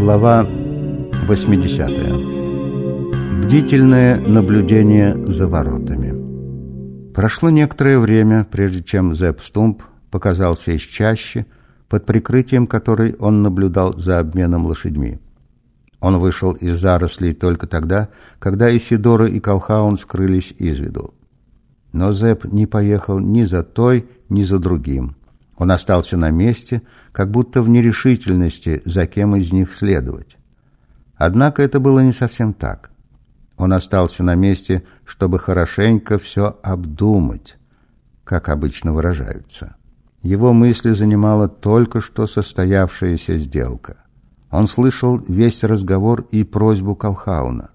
Глава 80. Бдительное наблюдение за воротами. Прошло некоторое время, прежде чем Зепп Стумп показался из чащи, под прикрытием которой он наблюдал за обменом лошадьми. Он вышел из зарослей только тогда, когда Исидора и Колхаун скрылись из виду. Но Зепп не поехал ни за той, ни за другим. Он остался на месте, как будто в нерешительности, за кем из них следовать. Однако это было не совсем так. Он остался на месте, чтобы хорошенько все обдумать, как обычно выражаются. Его мысли занимала только что состоявшаяся сделка. Он слышал весь разговор и просьбу Колхауна.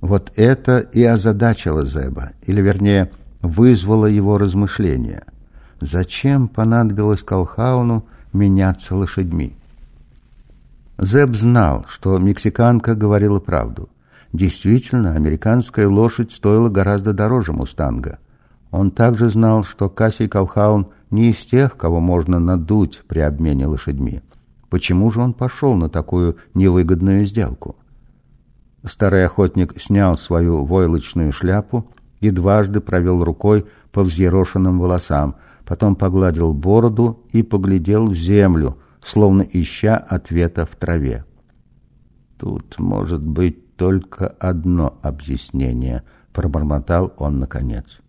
Вот это и озадачило Зеба, или, вернее, вызвало его размышления. Зачем понадобилось Колхауну меняться лошадьми? Зеб знал, что мексиканка говорила правду. Действительно, американская лошадь стоила гораздо дороже «Мустанга». Он также знал, что Кассий Колхаун не из тех, кого можно надуть при обмене лошадьми. Почему же он пошел на такую невыгодную сделку? Старый охотник снял свою войлочную шляпу и дважды провел рукой по взъерошенным волосам, потом погладил бороду и поглядел в землю, словно ища ответа в траве. «Тут может быть только одно объяснение», — пробормотал он наконец.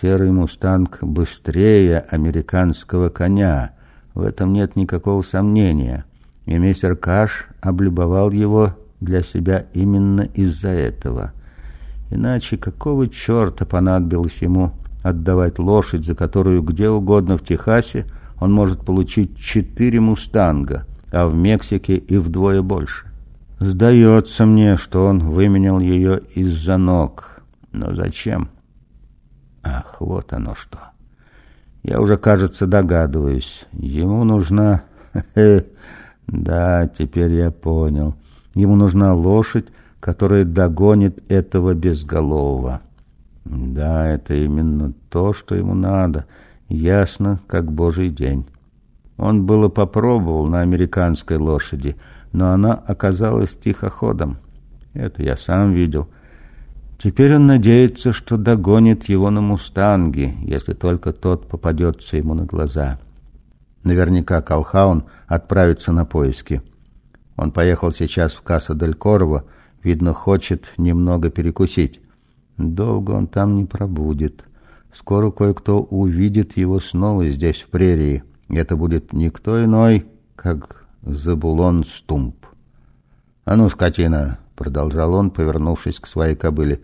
«Серый мустанг быстрее американского коня, в этом нет никакого сомнения, и мистер Каш облюбовал его для себя именно из-за этого. Иначе какого черта понадобилось ему отдавать лошадь, за которую где угодно в Техасе он может получить четыре «Мустанга», а в Мексике и вдвое больше. Сдается мне, что он выменял ее из-за ног. Но зачем? Ах, вот оно что. Я уже, кажется, догадываюсь. Ему нужна... Да, теперь я понял. Ему нужна лошадь, которая догонит этого безголового. Да, это именно то, что ему надо. Ясно, как божий день. Он было попробовал на американской лошади, но она оказалась тихоходом. Это я сам видел. Теперь он надеется, что догонит его на «Мустанге», если только тот попадется ему на глаза. Наверняка Колхаун отправится на поиски. Он поехал сейчас в Касса-дель-Корво, видно, хочет немного перекусить. Долго он там не пробудет. Скоро кое-кто увидит его снова здесь, в прерии. Это будет никто иной, как Забулон Стумп. «А ну, скотина!» — продолжал он, повернувшись к своей кобыле.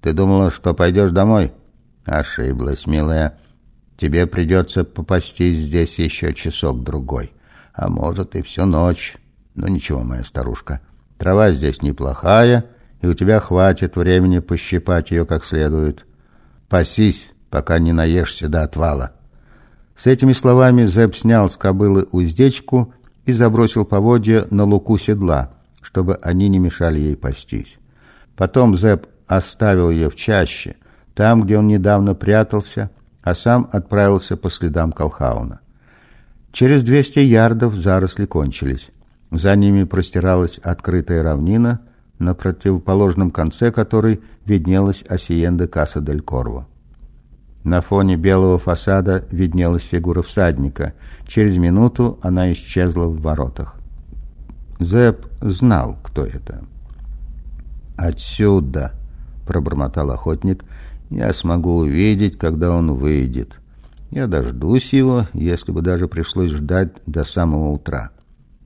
«Ты думала, что пойдешь домой?» «Ошиблась, милая. Тебе придется попастись здесь еще часок-другой. А может, и всю ночь. Ну, ничего, моя старушка. Трава здесь неплохая, и у тебя хватит времени пощипать ее как следует. Пасись, пока не наешься до отвала». С этими словами Зеб снял с кобылы уздечку и забросил поводья на луку седла, чтобы они не мешали ей пастись. Потом Зеб оставил ее в чаще, там, где он недавно прятался, а сам отправился по следам Колхауна. Через двести ярдов заросли кончились. За ними простиралась открытая равнина — на противоположном конце которой виднелась осиенда Каса дель Корво. На фоне белого фасада виднелась фигура всадника. Через минуту она исчезла в воротах. Зэп знал, кто это. «Отсюда!» — пробормотал охотник. «Я смогу увидеть, когда он выйдет. Я дождусь его, если бы даже пришлось ждать до самого утра.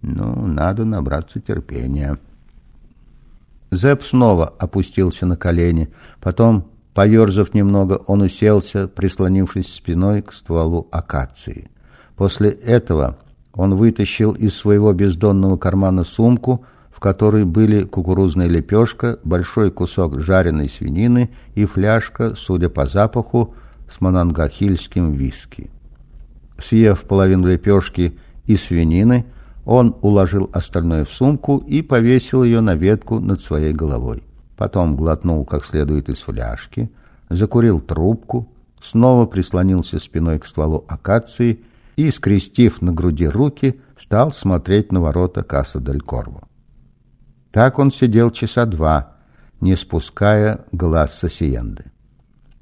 Ну, надо набраться терпения». Зэп снова опустился на колени. Потом, поерзав немного, он уселся, прислонившись спиной к стволу акации. После этого он вытащил из своего бездонного кармана сумку, в которой были кукурузная лепешка, большой кусок жареной свинины и фляжка, судя по запаху, с монангахильским виски. Съев половину лепешки и свинины, он уложил остальное в сумку и повесил ее на ветку над своей головой. Потом глотнул как следует из фляжки, закурил трубку, снова прислонился спиной к стволу акации и, скрестив на груди руки, стал смотреть на ворота Касса-дель-Корво. Так он сидел часа два, не спуская глаз с.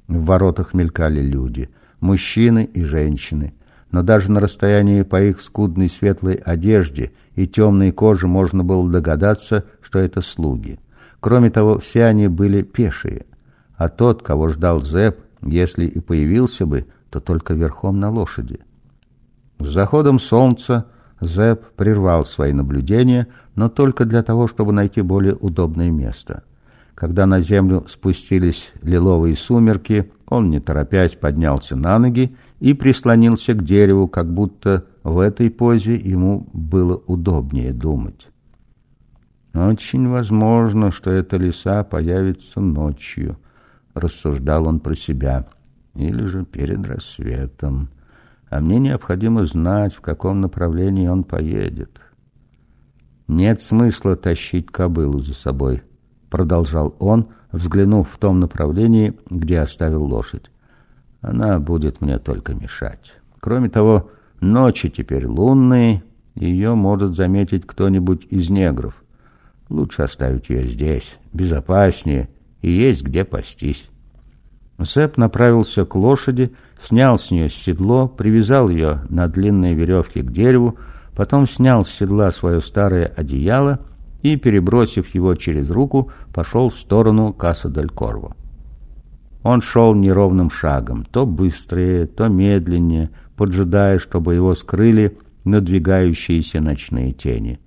В воротах мелькали люди, мужчины и женщины, но даже на расстоянии по их скудной светлой одежде и темной коже можно было догадаться, что это слуги. Кроме того, все они были пешие, а тот, кого ждал Зэп, если и появился бы, то только верхом на лошади. С заходом солнца Зэп прервал свои наблюдения, но только для того, чтобы найти более удобное место. Когда на землю спустились лиловые сумерки, он, не торопясь, поднялся на ноги и прислонился к дереву, как будто в этой позе ему было удобнее думать. «Очень возможно, что эта лиса появится ночью», — рассуждал он про себя, — «или же перед рассветом» а мне необходимо знать, в каком направлении он поедет. Нет смысла тащить кобылу за собой, продолжал он, взглянув в том направлении, где оставил лошадь. Она будет мне только мешать. Кроме того, ночи теперь лунные, ее может заметить кто-нибудь из негров. Лучше оставить ее здесь, безопаснее, и есть где пастись. Сэп направился к лошади, снял с нее седло, привязал ее на длинной веревке к дереву, потом снял с седла свое старое одеяло и, перебросив его через руку, пошел в сторону Касса-дель-Корво. Он шел неровным шагом, то быстрее, то медленнее, поджидая, чтобы его скрыли надвигающиеся ночные тени.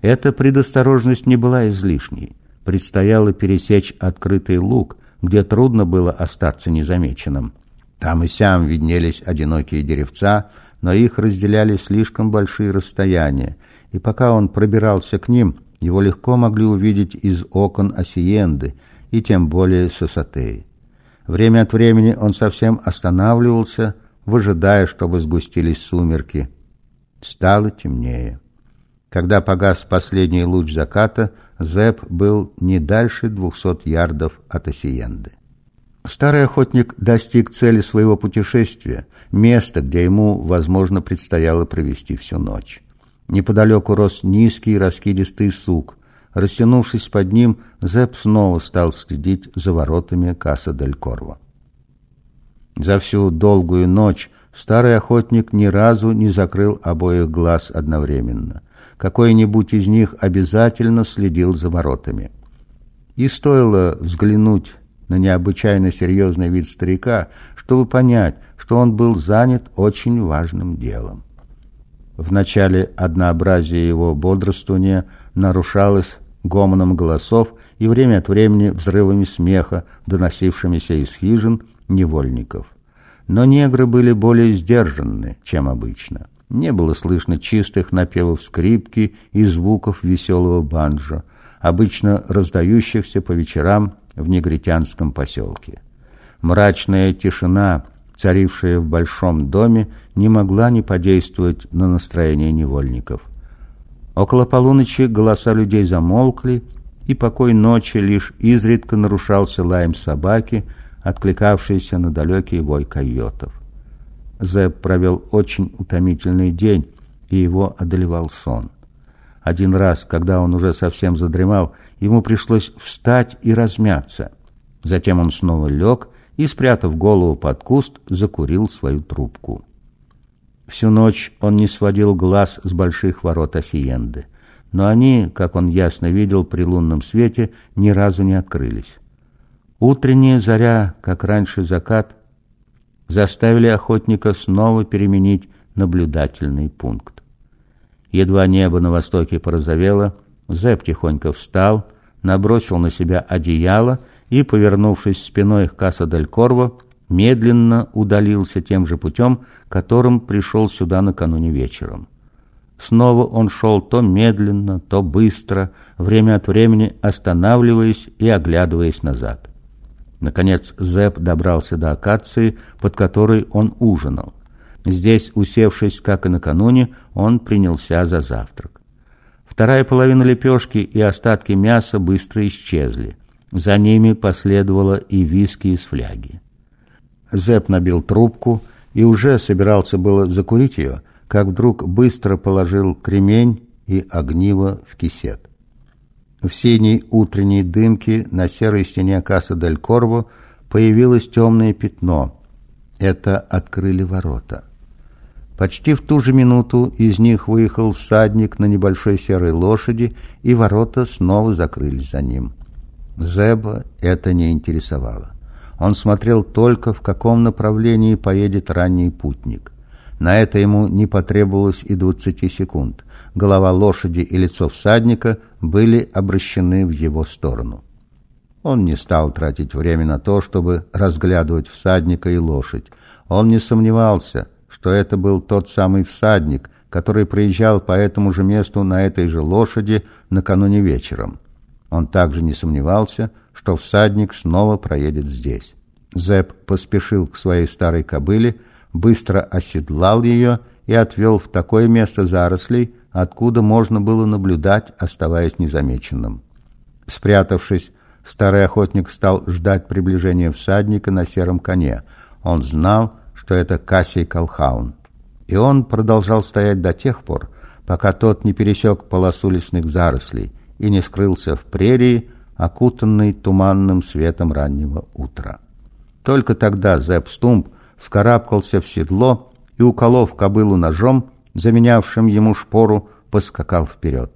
Эта предосторожность не была излишней. Предстояло пересечь открытый луг, где трудно было остаться незамеченным. Там и сям виднелись одинокие деревца, но их разделяли слишком большие расстояния, и пока он пробирался к ним, его легко могли увидеть из окон Осиенды и тем более Сосатеи. Время от времени он совсем останавливался, выжидая, чтобы сгустились сумерки. Стало темнее. Когда погас последний луч заката, Зэп был не дальше двухсот ярдов от Осиенды. Старый охотник достиг цели своего путешествия, места, где ему, возможно, предстояло провести всю ночь. Неподалеку рос низкий раскидистый сук. Растянувшись под ним, Зэп снова стал следить за воротами Касса-дель-Корво. За всю долгую ночь старый охотник ни разу не закрыл обоих глаз одновременно. Какой-нибудь из них обязательно следил за воротами. И стоило взглянуть на необычайно серьезный вид старика, чтобы понять, что он был занят очень важным делом. Вначале однообразие его бодрствования нарушалось гомоном голосов и время от времени взрывами смеха, доносившимися из хижин невольников. Но негры были более сдержанны, чем обычно. Не было слышно чистых напевов скрипки и звуков веселого банджо, обычно раздающихся по вечерам в негритянском поселке. Мрачная тишина, царившая в большом доме, не могла не подействовать на настроение невольников. Около полуночи голоса людей замолкли, и покой ночи лишь изредка нарушался лаем собаки, откликавшейся на далекий вой койотов. Зэб провел очень утомительный день, и его одолевал сон. Один раз, когда он уже совсем задремал, ему пришлось встать и размяться. Затем он снова лег и, спрятав голову под куст, закурил свою трубку. Всю ночь он не сводил глаз с больших ворот Осиенды, но они, как он ясно видел при лунном свете, ни разу не открылись. Утренняя заря, как раньше закат, заставили охотника снова переменить наблюдательный пункт. Едва небо на востоке порозовело, Зэп тихонько встал, набросил на себя одеяло и, повернувшись спиной к Касса-дель-Корво, медленно удалился тем же путем, которым пришел сюда накануне вечером. Снова он шел то медленно, то быстро, время от времени останавливаясь и оглядываясь назад. Наконец Зэп добрался до акации, под которой он ужинал. Здесь, усевшись, как и накануне, он принялся за завтрак. Вторая половина лепешки и остатки мяса быстро исчезли. За ними последовало и виски из фляги. Зэп набил трубку и уже собирался было закурить ее, как вдруг быстро положил кремень и огниво в кисет. В синей утренней дымке на серой стене Касса Дель Корво появилось темное пятно. Это открыли ворота. Почти в ту же минуту из них выехал всадник на небольшой серой лошади, и ворота снова закрылись за ним. Зеба это не интересовало. Он смотрел только, в каком направлении поедет ранний путник. На это ему не потребовалось и двадцати секунд. Голова лошади и лицо всадника были обращены в его сторону. Он не стал тратить время на то, чтобы разглядывать всадника и лошадь. Он не сомневался, что это был тот самый всадник, который проезжал по этому же месту на этой же лошади накануне вечером. Он также не сомневался, что всадник снова проедет здесь. Зэп поспешил к своей старой кобыле, быстро оседлал ее и отвел в такое место зарослей, откуда можно было наблюдать, оставаясь незамеченным. Спрятавшись, старый охотник стал ждать приближения всадника на сером коне. Он знал, что это Кассий Колхаун. И он продолжал стоять до тех пор, пока тот не пересек полосу лесных зарослей и не скрылся в прерии, окутанной туманным светом раннего утра. Только тогда Зепп Стумп вскарабкался в седло и, уколов кобылу ножом, заменявшим ему шпору, поскакал вперед.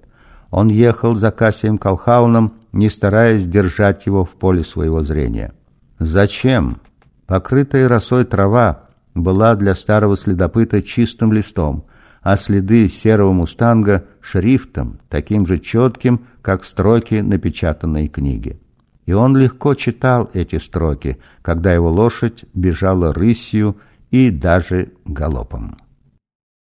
Он ехал за Кассием Колхауном, не стараясь держать его в поле своего зрения. Зачем? Покрытая росой трава была для старого следопыта чистым листом, а следы серого мустанга — шрифтом, таким же четким, как строки напечатанной книги. И он легко читал эти строки, когда его лошадь бежала рысью и даже галопом.